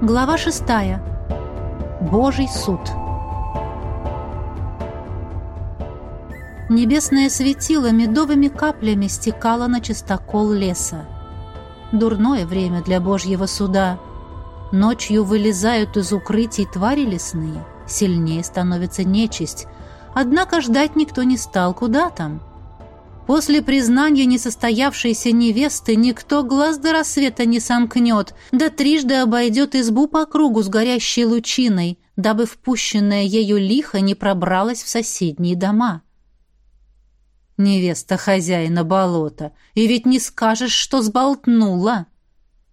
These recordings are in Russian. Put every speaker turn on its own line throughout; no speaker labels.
Глава шестая. Божий суд. Небесное светило медовыми каплями стекало на чистокол леса. Дурное время для Божьего суда. Ночью вылезают из укрытий твари лесные, сильнее становится нечисть. Однако ждать никто не стал, куда там. После признания несостоявшейся невесты никто глаз до рассвета не сомкнет, да трижды обойдет избу по кругу с горящей лучиной, дабы впущенная ею лихо не пробралась в соседние дома. Невеста хозяина болота, и ведь не скажешь, что сболтнула.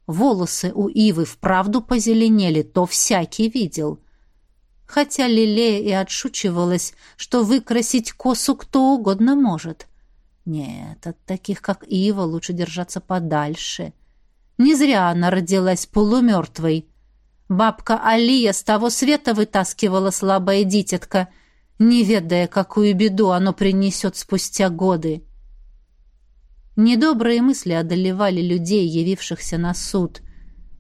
Волосы у Ивы вправду позеленели, то всякий видел. Хотя Лилея и отшучивалась, что выкрасить косу кто угодно может. Нет, от таких, как Ива, лучше держаться подальше. Не зря она родилась полумертвой. Бабка Алия с того света вытаскивала слабое дитятка, не ведая, какую беду оно принесет спустя годы. Недобрые мысли одолевали людей, явившихся на суд.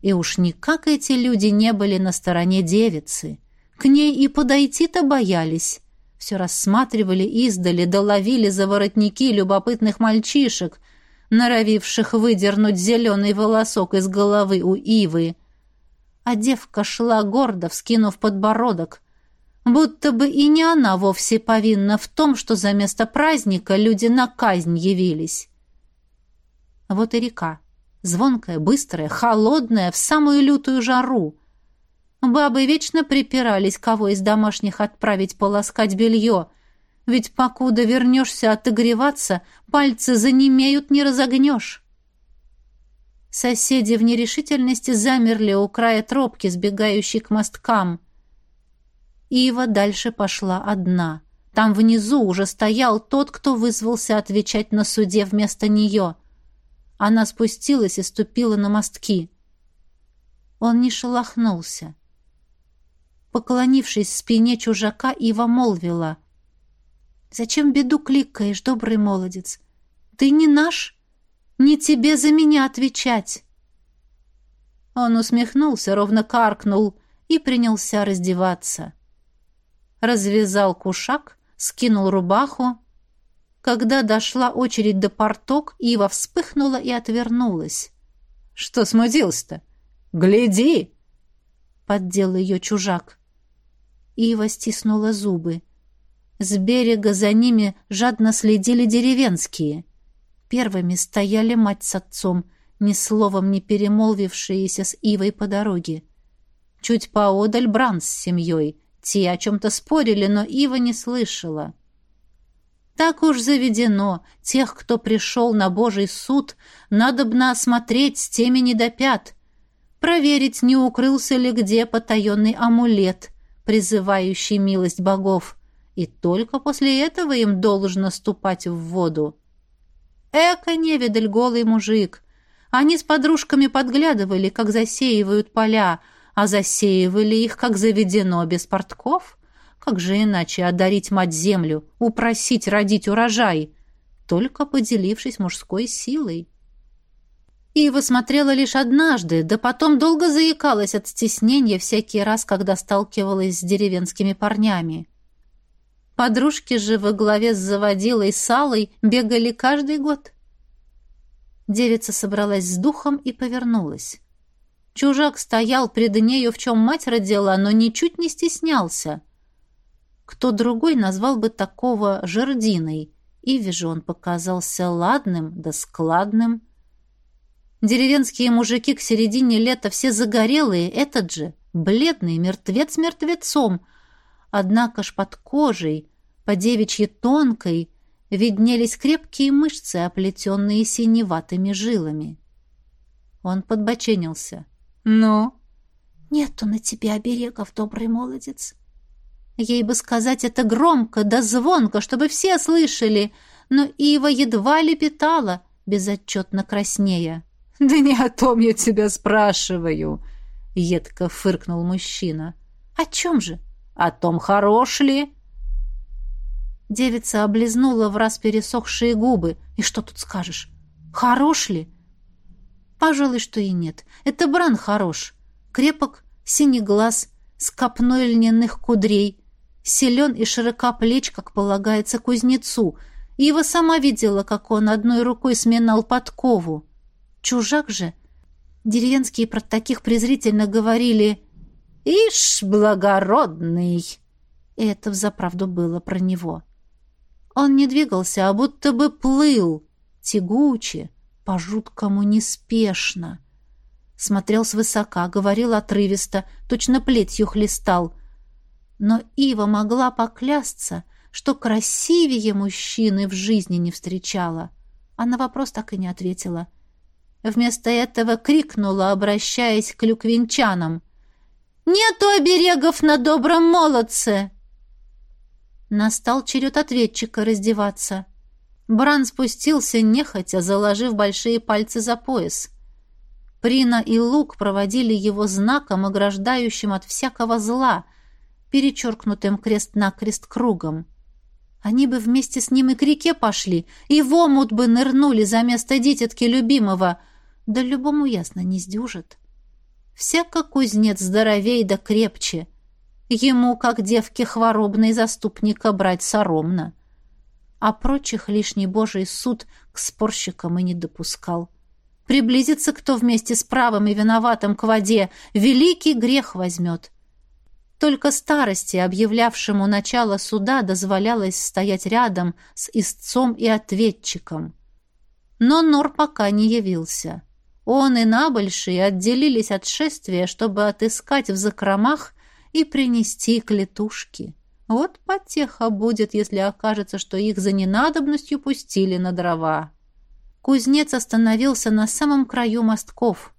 И уж никак эти люди не были на стороне девицы. К ней и подойти-то боялись. Все рассматривали издали, доловили за воротники любопытных мальчишек, норовивших выдернуть зеленый волосок из головы у ивы. А девка шла гордо, вскинув подбородок, будто бы и не она вовсе повинна в том, что за место праздника люди на казнь явились. Вот и река. Звонкая, быстрая, холодная, в самую лютую жару. Бабы вечно припирались, кого из домашних отправить полоскать белье. Ведь покуда вернешься отогреваться, пальцы занемеют, не разогнешь. Соседи в нерешительности замерли у края тропки, сбегающей к мосткам. Ива дальше пошла одна. Там внизу уже стоял тот, кто вызвался отвечать на суде вместо нее — она спустилась и ступила на мостки. Он не шелохнулся. Поклонившись спине чужака, Ива молвила. «Зачем беду кликаешь, добрый молодец? Ты не наш? Не тебе за меня отвечать!» Он усмехнулся, ровно каркнул и принялся раздеваться. Развязал кушак, скинул рубаху, когда дошла очередь до порток, Ива вспыхнула и отвернулась. «Что смутился-то? Гляди!» — поддел ее чужак. Ива стиснула зубы. С берега за ними жадно следили деревенские. Первыми стояли мать с отцом, ни словом не перемолвившиеся с Ивой по дороге. Чуть поодаль Бран с семьей. Те о чем-то спорили, но Ива не слышала. — так уж заведено, тех, кто пришел на Божий суд, надобно осмотреть с теми недопят, проверить, не укрылся ли где потаенный амулет, призывающий милость богов, и только после этого им должно ступать в воду. Эка невидаль голый мужик. Они с подружками подглядывали, как засеивают поля, а засеивали их, как заведено, без портков — как же иначе одарить мать-землю, упросить родить урожай, только поделившись мужской силой? Ива смотрела лишь однажды, да потом долго заикалась от стеснения всякий раз, когда сталкивалась с деревенскими парнями. Подружки же во главе с заводилой Салой бегали каждый год. Девица собралась с духом и повернулась. Чужак стоял пред нею, в чем мать родила, но ничуть не стеснялся. Кто другой назвал бы такого жердиной, и вижу, он показался ладным да складным. Деревенские мужики к середине лета все загорелые, этот же, бледный, мертвец мертвецом. Однако ж под кожей, по девичьей тонкой, виднелись крепкие мышцы, оплетенные синеватыми жилами. Он подбоченился. «Ну?» «Нету на тебе оберегов, добрый молодец!» Ей бы сказать это громко да звонко, чтобы все слышали, но Ива едва лепетала, безотчетно краснея. «Да не о том я тебя спрашиваю», — едко фыркнул мужчина. «О чем же? О том, хорош ли?» Девица облизнула в раз пересохшие губы. «И что тут скажешь? Хорош ли?» «Пожалуй, что и нет. Это Бран хорош. Крепок, Синий глаз с копной льняных кудрей, силен и широка плеч, как полагается кузнецу. Ива сама видела, как он одной рукой сминал подкову. Чужак же, деревенские про таких презрительно говорили «Ишь, благородный!» И это взаправду было про него. Он не двигался, а будто бы плыл, тягуче, по-жуткому неспешно. Смотрел свысока, говорил отрывисто, точно плетью хлестал. Но Ива могла поклясться, что красивее мужчины в жизни не встречала. А на вопрос так и не ответила. Вместо этого крикнула, обращаясь к люквинчанам. «Нету оберегов на добром молодце!» Настал черед ответчика раздеваться. Бран спустился нехотя, заложив большие пальцы за пояс. Прина и Лук проводили его знаком, ограждающим от всякого зла, перечеркнутым крест-накрест кругом. Они бы вместе с ним и к реке пошли, и в омут бы нырнули за место дитятки любимого, да любому ясно не сдюжит. Всяко кузнец здоровей да крепче. Ему, как девке хворобной заступника, брать соромно а прочих лишний божий суд к спорщикам и не допускал. Приблизится кто вместе с правым и виноватым к воде, великий грех возьмет. Только старости, объявлявшему начало суда, дозволялось стоять рядом с истцом и ответчиком. Но Нор пока не явился. Он и набольшие отделились от шествия, чтобы отыскать в закромах и принести клетушки. Вот потеха будет, если окажется, что их за ненадобностью пустили на дрова. Кузнец остановился на самом краю мостков.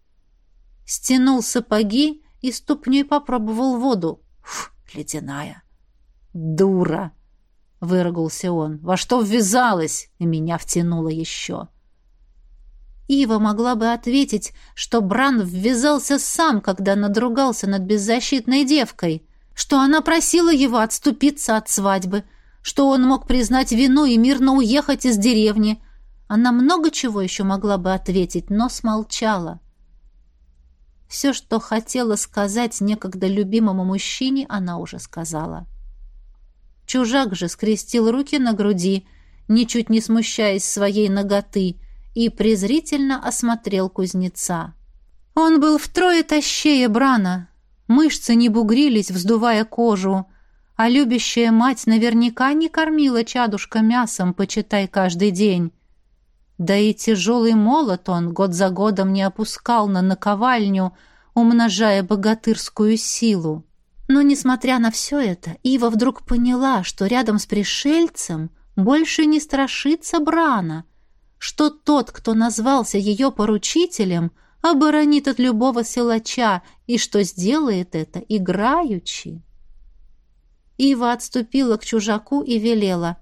Стянул сапоги и ступней попробовал воду. Фу, ледяная. «Дура!» — выругался он. «Во что ввязалась?» И меня втянуло еще. Ива могла бы ответить, что Бран ввязался сам, когда надругался над беззащитной девкой — что она просила его отступиться от свадьбы, что он мог признать вину и мирно уехать из деревни. Она много чего еще могла бы ответить, но смолчала. Все, что хотела сказать некогда любимому мужчине, она уже сказала. Чужак же скрестил руки на груди, ничуть не смущаясь своей ноготы, и презрительно осмотрел кузнеца. Он был втрое тащее Брана, Мышцы не бугрились, вздувая кожу, а любящая мать наверняка не кормила чадушка мясом, почитай каждый день. Да и тяжелый молот он год за годом не опускал на наковальню, умножая богатырскую силу. Но, несмотря на все это, Ива вдруг поняла, что рядом с пришельцем больше не страшится Брана, что тот, кто назвался ее поручителем — оборонит от любого силача и что сделает это играючи. Ива отступила к чужаку и велела.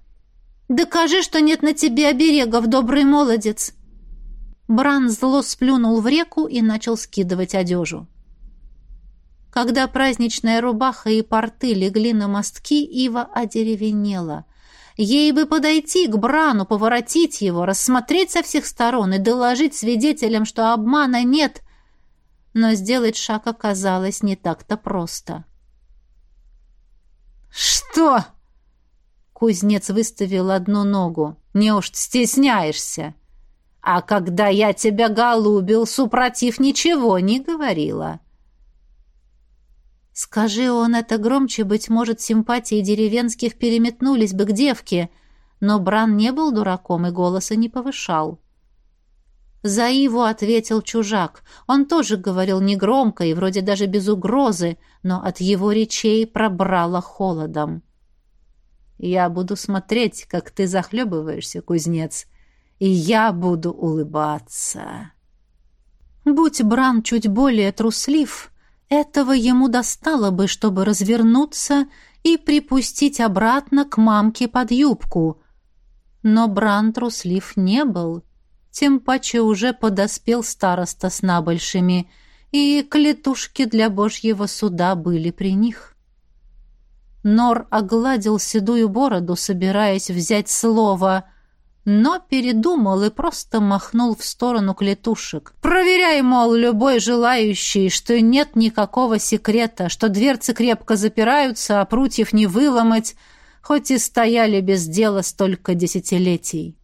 «Докажи, что нет на тебе оберегов, добрый молодец!» Бран зло сплюнул в реку и начал скидывать одежу. Когда праздничная рубаха и порты легли на мостки, Ива одеревенела. Ей бы подойти к Брану, поворотить его, рассмотреть со всех сторон и доложить свидетелям, что обмана нет. Но сделать шаг оказалось не так-то просто. «Что?» Кузнец выставил одну ногу. «Неужто стесняешься? А когда я тебя голубил, супротив ничего не говорила». Скажи он это громче, быть может, симпатии деревенских переметнулись бы к девке, но Бран не был дураком и голоса не повышал. За Иву ответил чужак. Он тоже говорил негромко и вроде даже без угрозы, но от его речей пробрало холодом. «Я буду смотреть, как ты захлебываешься, кузнец, и я буду улыбаться». Будь Бран чуть более труслив, этого ему достало бы, чтобы развернуться и припустить обратно к мамке под юбку. Но Бран труслив не был. Тем паче уже подоспел староста с набольшими, и клетушки для божьего суда были при них. Нор огладил седую бороду, собираясь взять слово, но передумал и просто махнул в сторону клетушек. «Проверяй, мол, любой желающий, что нет никакого секрета, что дверцы крепко запираются, а прутьев не выломать, хоть и стояли без дела столько десятилетий».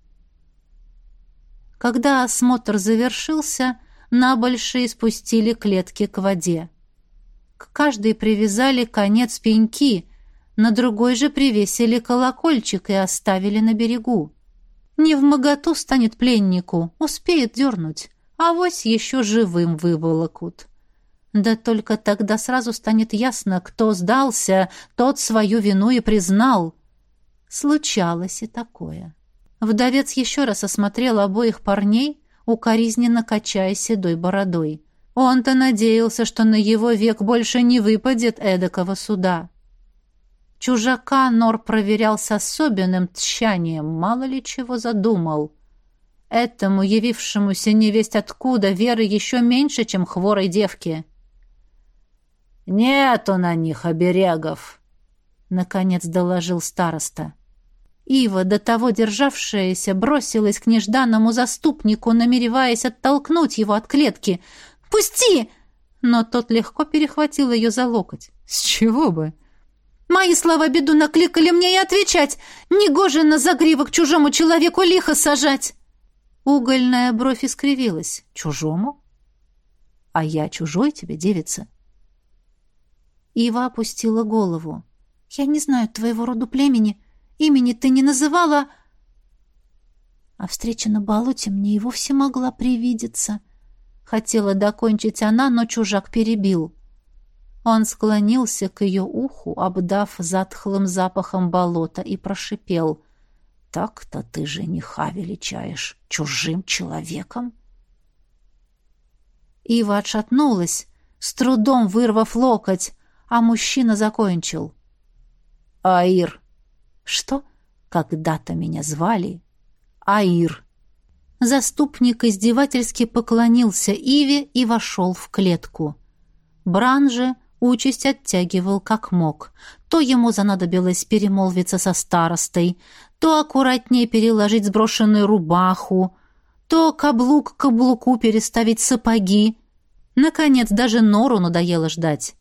Когда осмотр завершился, на большие спустили клетки к воде. К каждой привязали конец пеньки, на другой же привесили колокольчик и оставили на берегу. Не в моготу станет пленнику, успеет дернуть, а вось еще живым выволокут. Да только тогда сразу станет ясно, кто сдался, тот свою вину и признал. Случалось и такое. Вдовец еще раз осмотрел обоих парней, укоризненно качая седой бородой. Он-то надеялся, что на его век больше не выпадет эдакого суда. Чужака Нор проверял с особенным тщанием, мало ли чего задумал. Этому явившемуся невесть откуда веры еще меньше, чем хворой девке.
«Нету на них оберегов», — наконец доложил староста.
Ива, до того державшаяся, бросилась к нежданному заступнику, намереваясь оттолкнуть его от клетки. «Пусти!» Но тот легко перехватил ее за локоть. «С чего бы?» Мои слова беду накликали мне и отвечать. Негоже на загривок чужому человеку лихо сажать. Угольная бровь искривилась. Чужому? А я чужой тебе, девица? Ива опустила голову. Я не знаю твоего роду племени. Имени ты не называла... А встреча на болоте мне и вовсе могла привидеться. Хотела докончить она, но чужак перебил. Он склонился к ее уху, обдав затхлым запахом болота, и прошипел. «Так-то ты жениха величаешь чужим человеком?» Ива отшатнулась, с трудом вырвав локоть, а мужчина закончил. «Аир!» «Что?» «Когда-то меня звали Аир!» Заступник издевательски поклонился Иве и вошел в клетку. Бран же Участь оттягивал как мог. То ему занадобилось перемолвиться со старостой, то аккуратнее переложить сброшенную рубаху, то каблук к каблуку переставить сапоги. Наконец, даже Нору надоело ждать.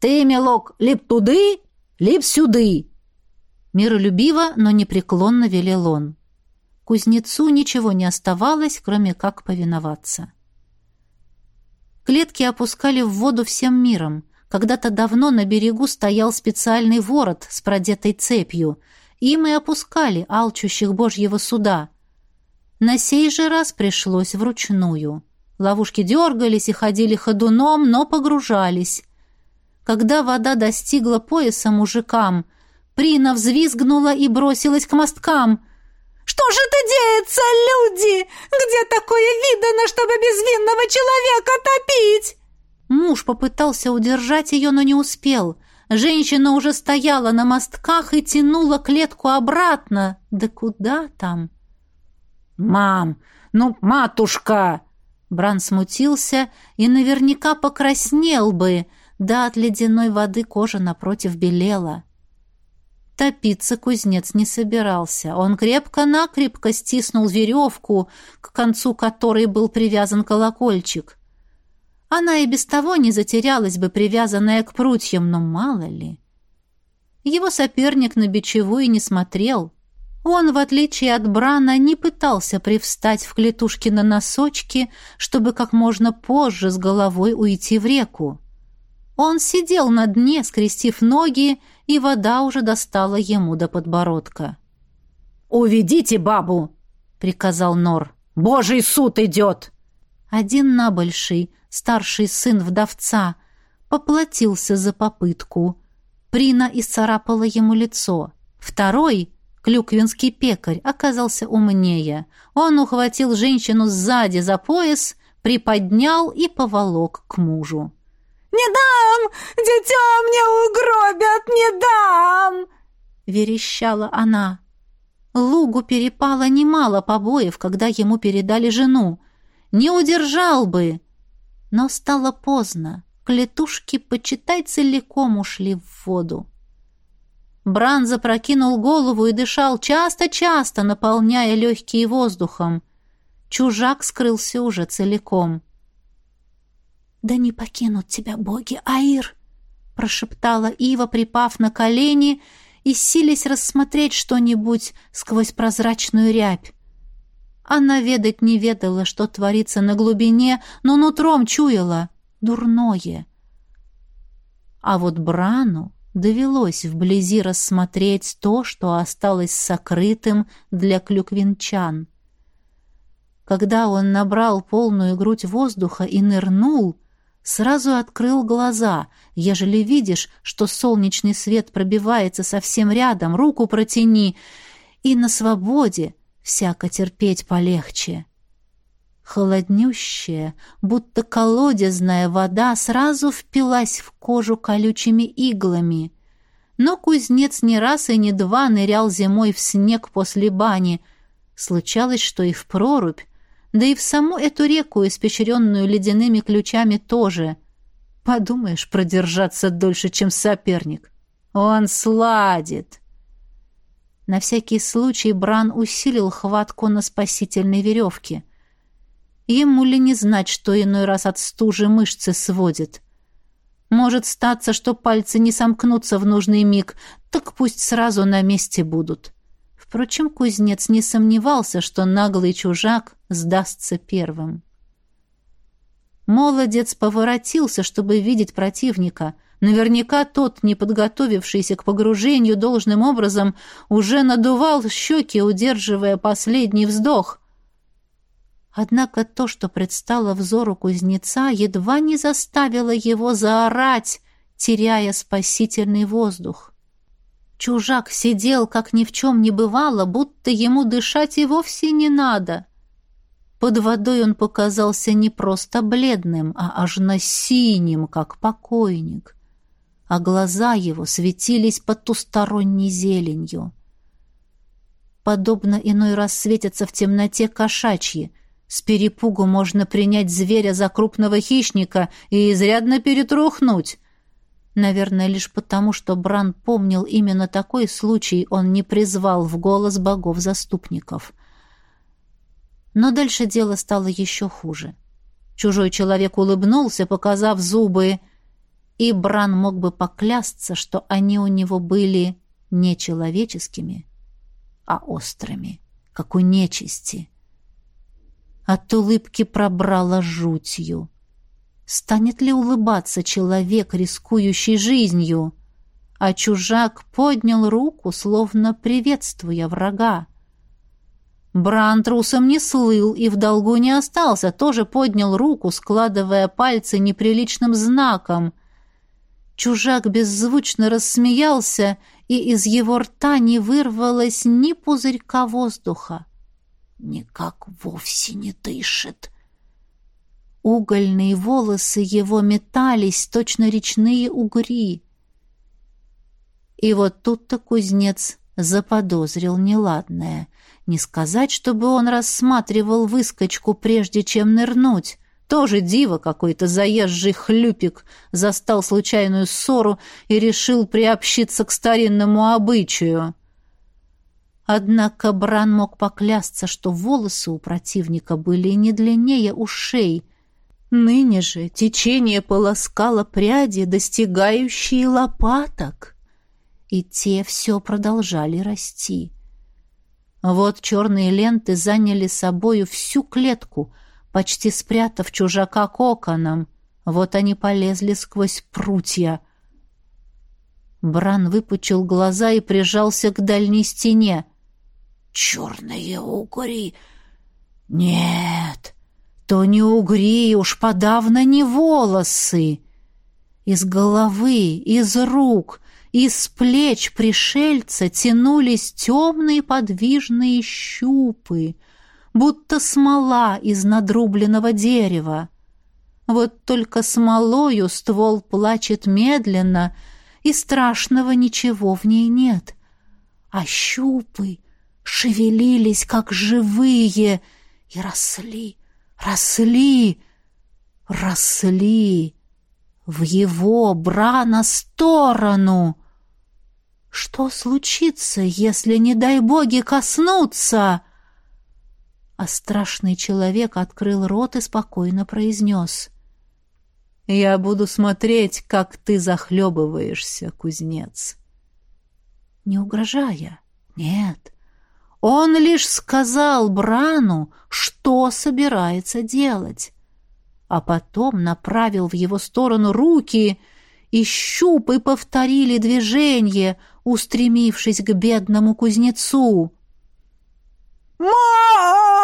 «Ты, мелок, лип туды, лип сюды!» Миролюбиво, но непреклонно велел он. Кузнецу ничего не оставалось, кроме как повиноваться. Клетки опускали в воду всем миром. Когда-то давно на берегу стоял специальный ворот с продетой цепью. Им и опускали алчущих божьего суда. На сей же раз пришлось вручную. Ловушки дергались и ходили ходуном, но погружались. Когда вода достигла пояса мужикам, Прина взвизгнула и бросилась к мосткам. «Что же это деется, люди? Где такое видано, чтобы безвинного человека топить?» Муж попытался удержать ее, но не успел. Женщина уже стояла на мостках и тянула клетку обратно. Да куда там?
«Мам! Ну, матушка!»
Бран смутился и наверняка покраснел бы, да от ледяной воды кожа напротив белела. Топиться кузнец не собирался. Он крепко-накрепко стиснул веревку, к концу которой был привязан колокольчик. Она и без того не затерялась бы, привязанная к прутьям, но мало ли. Его соперник на бичевую не смотрел. Он, в отличие от Брана, не пытался привстать в клетушке на носочки, чтобы как можно позже с головой уйти в реку. Он сидел на дне, скрестив ноги, и вода уже достала ему до подбородка.
«Уведите бабу!» — приказал Нор. «Божий суд идет!»
Один набольший, старший сын вдовца, поплатился за попытку. Прина исцарапала ему лицо. Второй, клюквинский пекарь, оказался умнее. Он ухватил женщину сзади за пояс, приподнял и поволок к мужу.
«Не дам! Дитя мне угробят! Не дам!»
— верещала она. Лугу перепало немало побоев, когда ему передали жену. Не удержал бы, но стало поздно. Клетушки, почитай, целиком ушли в воду. Бран запрокинул голову и дышал часто-часто, наполняя легкие воздухом. Чужак скрылся уже целиком. «Да не покинут тебя боги, Аир!» — прошептала Ива, припав на колени и сились рассмотреть что-нибудь сквозь прозрачную рябь. Она ведать не ведала, что творится на глубине, но нутром чуяла — дурное. А вот Брану довелось вблизи рассмотреть то, что осталось сокрытым для клюквинчан. Когда он набрал полную грудь воздуха и нырнул, сразу открыл глаза. Ежели видишь, что солнечный свет пробивается совсем рядом, руку протяни, и на свободе всяко терпеть полегче. Холоднющая, будто колодезная вода сразу впилась в кожу колючими иглами. Но кузнец не раз и не два нырял зимой в снег после бани. Случалось, что и в прорубь, да и в саму эту реку, испещренную ледяными ключами, тоже. Подумаешь, продержаться дольше, чем соперник. Он сладит. На всякий случай Бран усилил хватку на спасительной веревке. Ему ли не знать, что иной раз от стужи мышцы сводит? Может статься, что пальцы не сомкнутся в нужный миг, так пусть сразу на месте будут. Впрочем, кузнец не сомневался, что наглый чужак сдастся первым. Молодец поворотился, чтобы видеть противника. Наверняка тот, не подготовившийся к погружению должным образом, уже надувал щеки, удерживая последний вздох. Однако то, что предстало взору кузнеца, едва не заставило его заорать, теряя спасительный воздух. Чужак сидел, как ни в чем не бывало, будто ему дышать и вовсе не надо. Под водой он показался не просто бледным, а аж на синим, как покойник. А глаза его светились потусторонней зеленью. Подобно иной раз светятся в темноте кошачьи. С перепугу можно принять зверя за крупного хищника и изрядно перетрухнуть. Наверное, лишь потому, что Бран помнил именно такой случай, он не призвал в голос богов-заступников. Но дальше дело стало еще хуже. Чужой человек улыбнулся, показав зубы, и Бран мог бы поклясться, что они у него были не человеческими, а острыми, как у нечисти. От улыбки пробрала жутью. Станет ли улыбаться человек, рискующий жизнью? А чужак поднял руку, словно приветствуя врага. Бран трусом не слыл и в долгу не остался, тоже поднял руку, складывая пальцы неприличным знаком. Чужак беззвучно рассмеялся, и из его рта не вырвалось ни пузырька воздуха. «Никак вовсе не дышит», Угольные волосы его метались, точно речные угри. И вот тут-то кузнец заподозрил неладное. Не сказать, чтобы он рассматривал выскочку, прежде чем нырнуть. Тоже диво какой-то заезжий хлюпик застал случайную ссору и решил приобщиться к старинному обычаю. Однако Бран мог поклясться, что волосы у противника были не длиннее ушей, Ныне же течение полоскало пряди, достигающие лопаток, и те все продолжали расти. Вот черные ленты заняли собою всю клетку, почти спрятав чужака коконом. Вот они полезли сквозь прутья. Бран выпучил глаза и прижался к дальней стене. «Черные угори! Нет!» то не угри, уж подавно не волосы. Из головы, из рук, из плеч пришельца тянулись темные подвижные щупы, будто смола из надрубленного дерева. Вот только смолою ствол плачет медленно, и страшного ничего в ней нет. А щупы шевелились, как живые, и росли, росли, росли в его брана сторону. Что случится, если, не дай боги, коснуться? А страшный человек открыл рот и спокойно произнес. «Я буду смотреть, как ты захлебываешься, кузнец». Не угрожая, нет. Он лишь сказал Брану, что собирается делать а потом направил в его сторону руки, и щупы повторили движение, устремившись к бедному кузнецу.
ма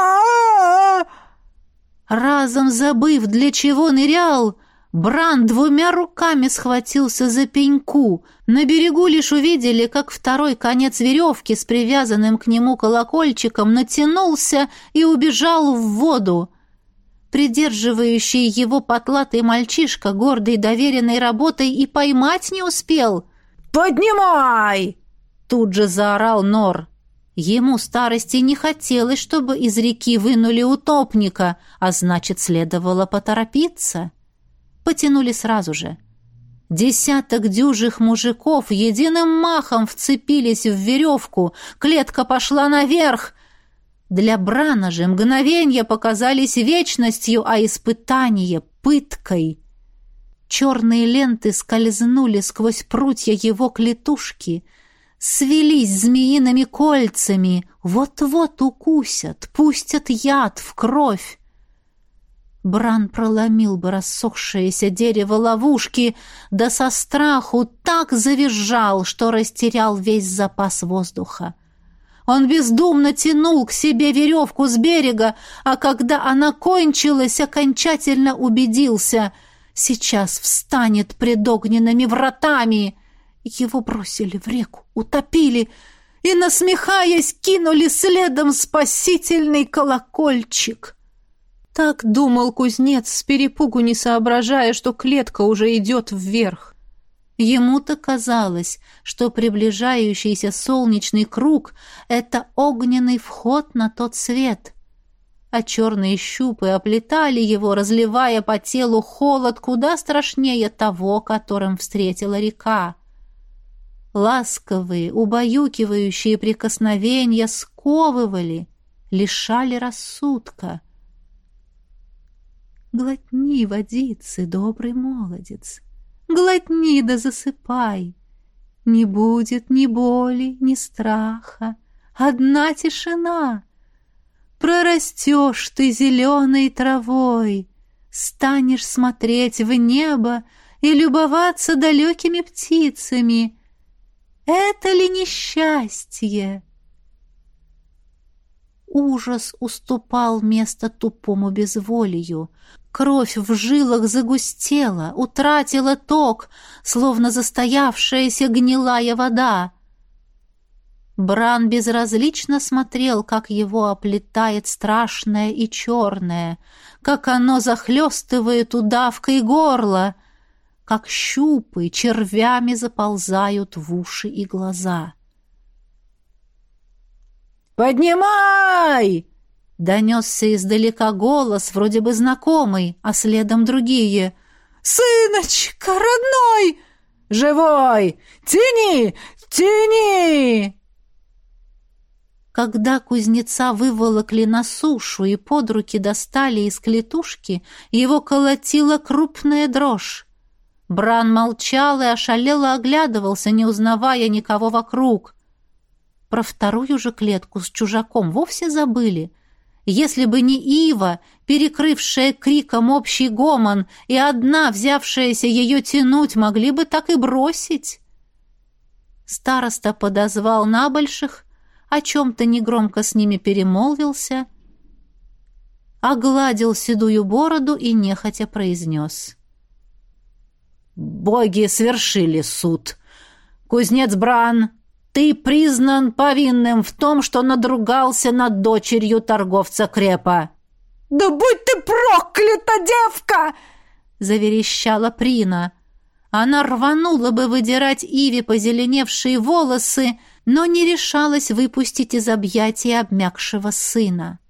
Разом забыв, для чего нырял, Бран двумя руками схватился за пеньку. На берегу лишь увидели, как второй конец веревки с привязанным к нему колокольчиком натянулся и убежал в воду. Придерживающий его потлатый мальчишка, гордый доверенной работой, и поймать не успел.
«Поднимай!»
Тут же заорал Нор. Ему старости не хотелось, чтобы из реки вынули утопника, а значит, следовало поторопиться. Потянули сразу же. Десяток дюжих мужиков единым махом вцепились в веревку, клетка пошла наверх, для Брана же мгновения показались вечностью, а испытание — пыткой. Черные ленты скользнули сквозь прутья его клетушки, свелись змеиными кольцами, вот-вот укусят, пустят яд в кровь. Бран проломил бы рассохшееся дерево ловушки, да со страху так завизжал, что растерял весь запас воздуха. Он бездумно тянул к себе веревку с берега, а когда она кончилась, окончательно убедился. Сейчас встанет пред огненными вратами. Его бросили в реку, утопили и, насмехаясь, кинули следом спасительный колокольчик. Так думал кузнец, с перепугу не соображая, что клетка уже идет вверх. Ему-то казалось, что приближающийся солнечный круг — это огненный вход на тот свет, а черные щупы оплетали его, разливая по телу холод куда страшнее того, которым встретила река. Ласковые, убаюкивающие прикосновения сковывали, лишали рассудка. «Глотни водицы, добрый молодец!» Глотни да засыпай. Не будет ни боли, ни страха, Одна тишина. Прорастешь ты зеленой травой, Станешь смотреть в небо И любоваться далекими птицами. Это ли несчастье? Ужас уступал место тупому безволию. Кровь в жилах загустела, утратила ток, словно застоявшаяся гнилая вода. Бран безразлично смотрел, как его оплетает страшное и черное, как оно захлестывает удавкой горло, как щупы червями заползают в уши и глаза.
«Поднимай!»
Донесся издалека голос, вроде бы знакомый, а следом другие.
«Сыночка, родной! Живой! Тяни! Тяни!»
Когда кузнеца выволокли на сушу и под руки достали из клетушки, его колотила крупная дрожь. Бран молчал и ошалело оглядывался, не узнавая никого вокруг. Про вторую же клетку с чужаком вовсе забыли. Если бы не Ива, перекрывшая криком общий гомон, и одна, взявшаяся ее тянуть, могли бы так и бросить. Староста подозвал набольших, о чем-то негромко с ними перемолвился, огладил седую бороду и нехотя произнес. «Боги свершили суд. Кузнец Бран, ты признан повинным в том, что надругался над дочерью торговца крепа».
«Да будь ты проклята, девка!»
— заверещала Прина. Она рванула бы выдирать Иве позеленевшие волосы, но не решалась выпустить из объятия обмякшего сына.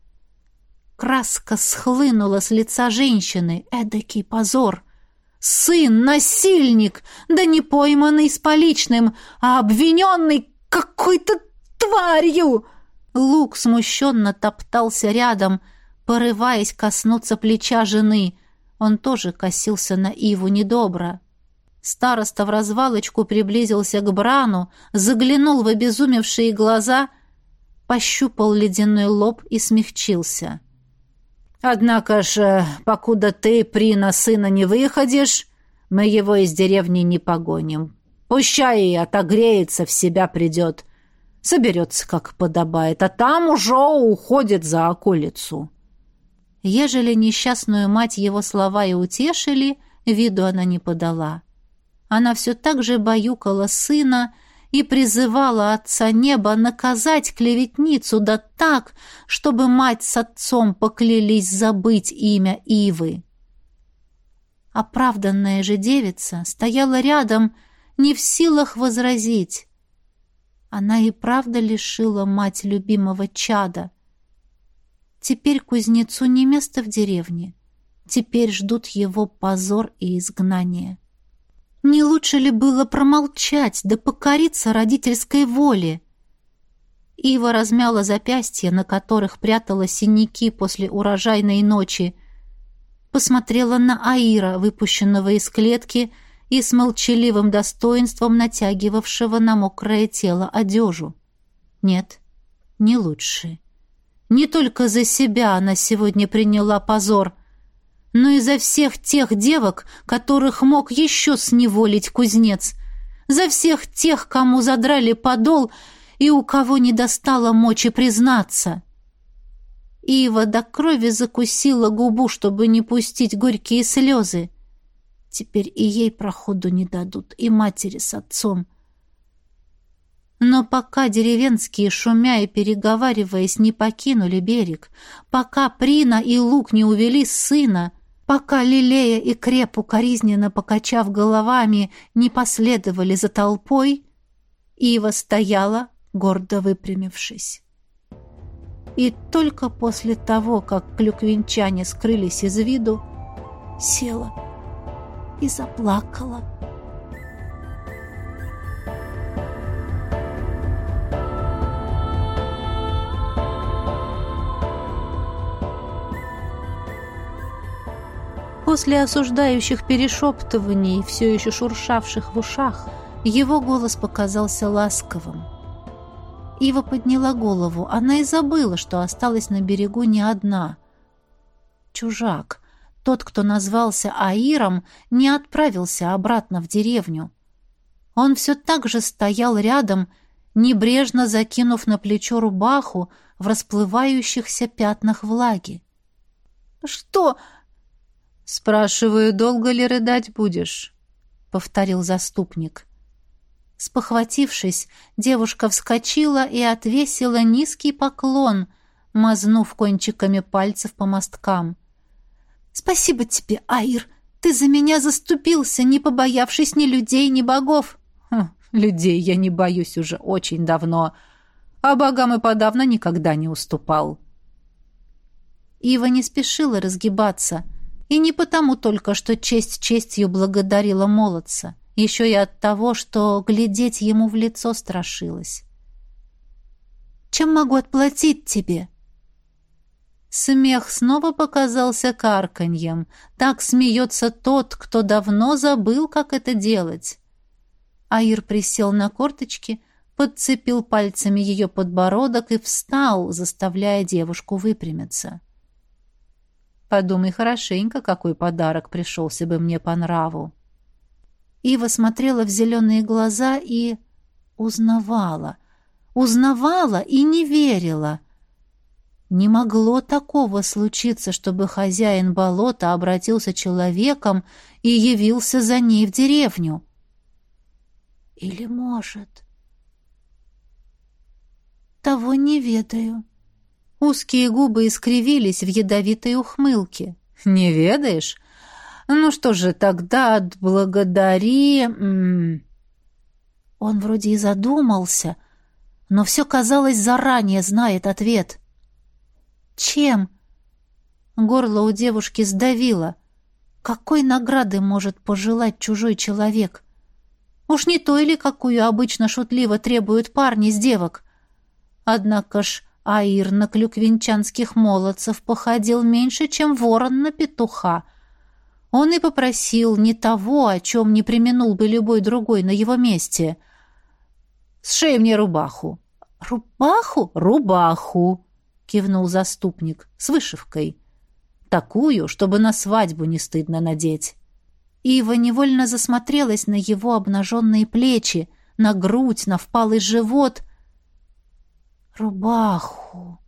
Краска схлынула с лица женщины, эдакий позор. Сын — насильник, да не пойманный с поличным, а обвиненный какой-то тварью!» Лук смущенно топтался рядом, порываясь коснуться плеча жены. Он тоже косился на Иву недобро. Староста в развалочку приблизился к Брану, заглянул в обезумевшие глаза, пощупал ледяной лоб и смягчился. «Однако ж, покуда ты, Прина, сына не выходишь, мы его из деревни не погоним. Пущай и отогреется, в себя придет соберется, как подобает, а там уже уходит за околицу. Ежели несчастную мать его слова и утешили, виду она не подала. Она все так же баюкала сына и призывала отца неба наказать клеветницу, да так, чтобы мать с отцом поклялись забыть имя Ивы. Оправданная же девица стояла рядом, не в силах возразить. Она и правда лишила мать любимого чада. Теперь кузнецу не место в деревне. Теперь ждут его позор и изгнание. Не лучше ли было промолчать, да покориться родительской воле? Ива размяла запястья, на которых прятала синяки после урожайной ночи, посмотрела на Аира, выпущенного из клетки, и с молчаливым достоинством натягивавшего на мокрое тело одежу. Нет, не лучше. Не только за себя она сегодня приняла позор, но и за всех тех девок, которых мог еще сневолить кузнец, за всех тех, кому задрали подол и у кого не достало мочи признаться. Ива до крови закусила губу, чтобы не пустить горькие слезы. Теперь и ей проходу не дадут, и матери с отцом. Но пока деревенские, шумя и переговариваясь, не покинули берег, пока Прина и Лук не увели сына, пока Лилея и Креп, укоризненно покачав головами, не последовали за толпой, Ива стояла, гордо выпрямившись. И только после того, как клюквинчане скрылись из виду, села и заплакала. После осуждающих перешептываний, все еще шуршавших в ушах, его голос показался ласковым. Ива подняла голову. Она и забыла, что осталась на берегу не одна. Чужак — тот, кто назвался Аиром, не отправился обратно в деревню. Он все так же стоял рядом, небрежно закинув на плечо рубаху в расплывающихся пятнах влаги. «Что?» «Спрашиваю, долго ли рыдать будешь?» — повторил заступник. Спохватившись, девушка вскочила и отвесила низкий поклон, мазнув кончиками пальцев по мосткам — Спасибо тебе, Аир. Ты за меня заступился, не побоявшись ни людей, ни богов.
Хм, людей я не боюсь уже очень давно, а богам и подавно никогда не уступал.
Ива не спешила разгибаться, и не потому только, что честь честью благодарила молодца, еще и от того, что глядеть ему в лицо страшилась. «Чем могу отплатить тебе?» Смех снова показался карканьем. Так смеется тот, кто давно забыл, как это делать. Аир присел на корточки, подцепил пальцами ее подбородок и встал, заставляя девушку выпрямиться. «Подумай хорошенько, какой подарок пришелся бы мне по нраву». Ива смотрела в зеленые глаза и узнавала. Узнавала и не верила — не могло такого случиться, чтобы хозяин болота обратился человеком и явился за ней в деревню. Или может? Того не ведаю. Узкие губы искривились в ядовитой ухмылке.
Не ведаешь? Ну что же, тогда отблагодари...
Он вроде и задумался, но все, казалось, заранее знает ответ — чем? Горло у девушки сдавило. Какой награды может пожелать чужой человек? Уж не то или какую обычно шутливо требуют парни с девок. Однако ж Аир на клюквинчанских молодцев походил меньше, чем ворон на петуха. Он и попросил не того, о чем не применул бы любой другой на его месте. «Сшей мне рубаху». «Рубаху?» «Рубаху», — кивнул заступник, — «с вышивкой. Такую, чтобы на свадьбу не стыдно надеть». Ива невольно засмотрелась на его обнаженные плечи, на грудь, на впалый живот, рубаху.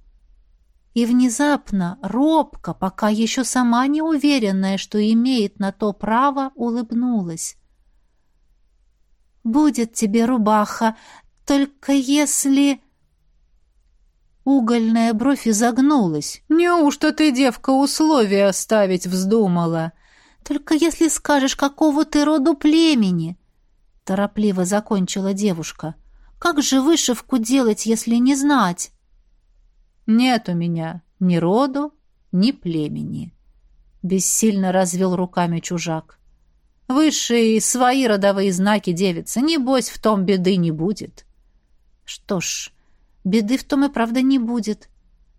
И внезапно, робко, пока еще сама не уверенная, что имеет на то право, улыбнулась. «Будет тебе рубаха, только если...» Угольная бровь изогнулась.
«Неужто ты, девка, условия оставить вздумала?»
«Только если скажешь, какого ты роду племени!» Торопливо закончила девушка. Как же вышивку делать, если не знать?
Нет у меня ни роду, ни племени. Бессильно развел руками чужак. Высшие свои родовые знаки девица, небось, в том беды не будет.
Что ж, беды в том и правда не будет.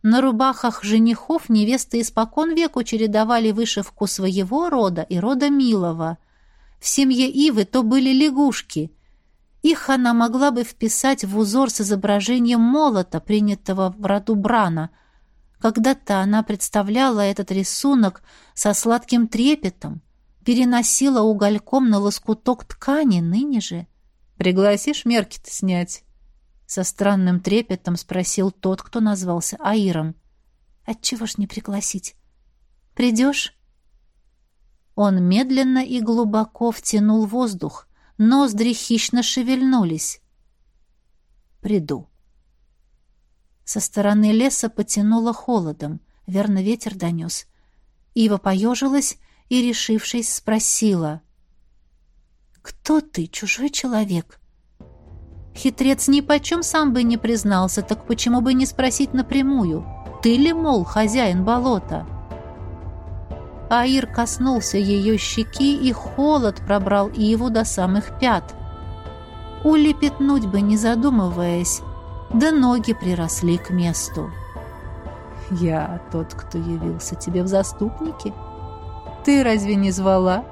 На рубахах женихов невесты испокон веку чередовали вышивку своего рода и рода Милова. В семье Ивы то были лягушки — их она могла бы вписать в узор с изображением молота, принятого в роду Брана. Когда-то она представляла этот рисунок со сладким трепетом, переносила угольком на лоскуток ткани, ныне же.
«Пригласишь мерки-то снять?»
Со странным трепетом спросил тот, кто назвался Аиром. «Отчего ж не пригласить? Придешь?» Он медленно и глубоко втянул воздух, Ноздри хищно шевельнулись. «Приду». Со стороны леса потянуло холодом. Верно, ветер донес. Ива поежилась и, решившись, спросила. «Кто ты, чужой человек?» Хитрец ни почем сам бы не признался, так почему бы не спросить напрямую? «Ты ли, мол, хозяин болота?» Аир коснулся ее щеки, и холод пробрал Иву до самых пят. Улепетнуть бы, не задумываясь, да ноги приросли к месту.
«Я тот, кто явился тебе в заступнике? Ты разве не звала?»